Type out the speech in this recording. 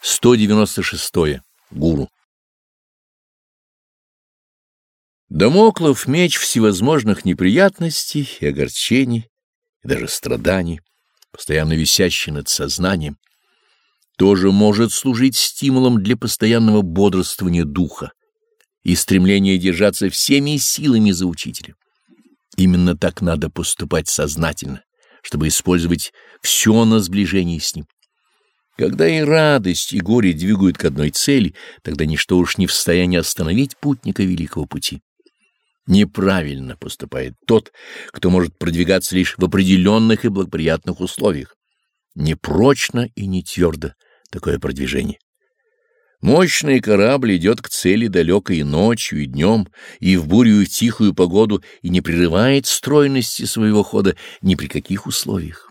196. Гуру. Дамоклов меч всевозможных неприятностей и огорчений, и даже страданий, постоянно висящий над сознанием, тоже может служить стимулом для постоянного бодрствования духа и стремления держаться всеми силами за учителя. Именно так надо поступать сознательно, чтобы использовать все на сближении с ним. Когда и радость, и горе двигают к одной цели, тогда ничто уж не в состоянии остановить путника великого пути. Неправильно поступает тот, кто может продвигаться лишь в определенных и благоприятных условиях. Непрочно и не твердо такое продвижение. Мощный корабль идет к цели далекой и ночью, и днем, и в бурю, и в тихую погоду, и не прерывает стройности своего хода ни при каких условиях.